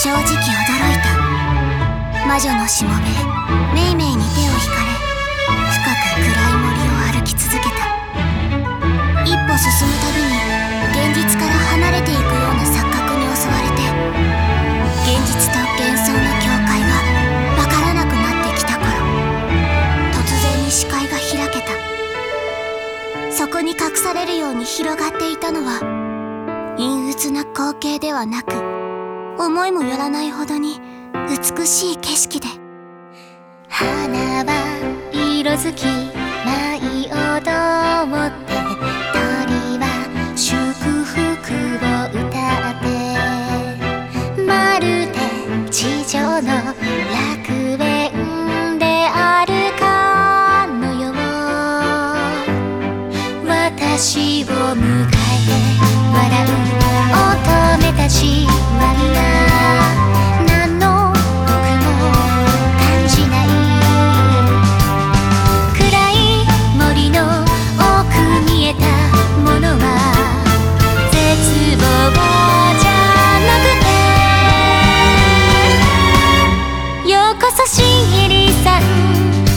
正直驚いた。魔女のしもべ。メイメイに手を引かれ深く暗い森を歩き続けた。一歩進むたびに現実から離れていくような錯覚に襲われて現実と幻想の境界が分からなくなってきた頃突然に視界が開けた。そこに隠されるように広がっていたのは陰鬱な光景ではなく思いもよらないほどに美しい景色で。花は色づき舞い踊ってこそシンリさん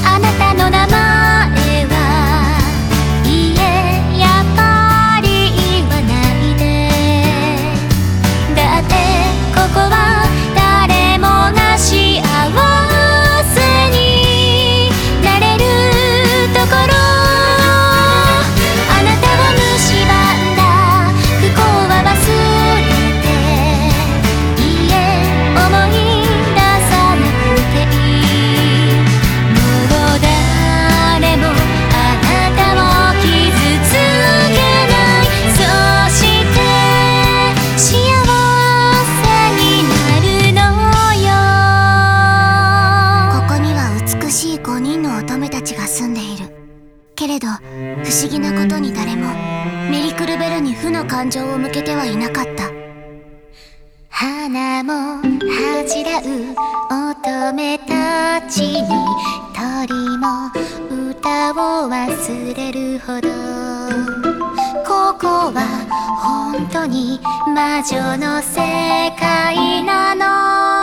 あなたの名前。不思議なことに誰もメリクルベルに負の感情を向けてはいなかった。花も恥じらう乙女たちに鳥も歌を忘れるほど。ここは本当に魔女の世界なの。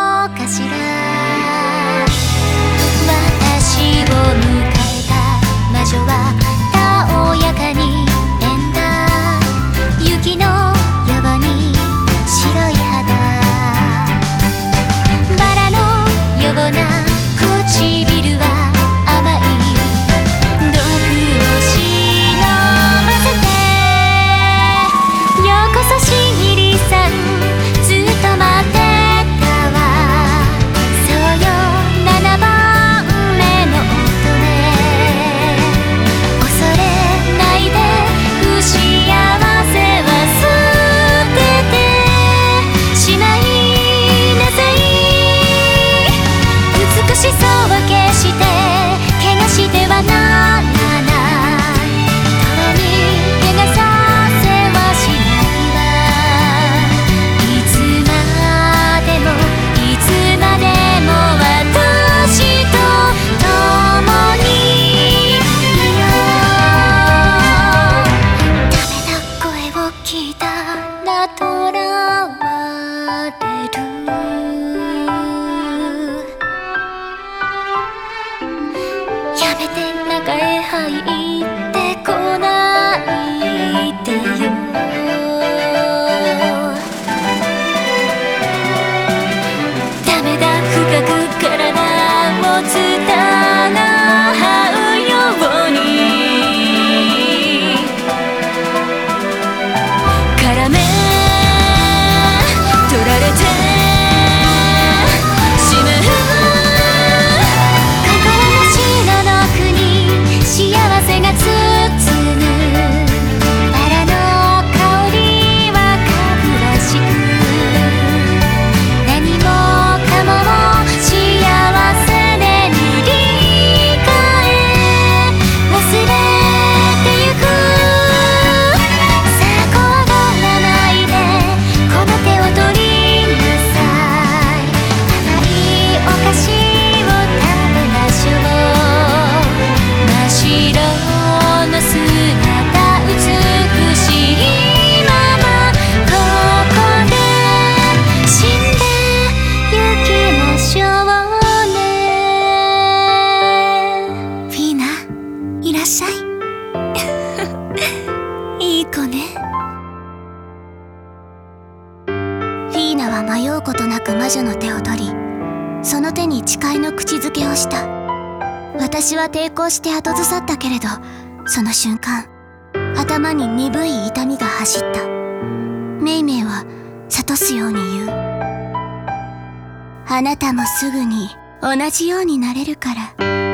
うことなく魔女の手を取りその手に誓いの口づけをした。私は抵抗して後ずさったけれどその瞬間頭に鈍い痛みが走った。メイメイは諭すように言う。あなたもすぐに同じようになれるから。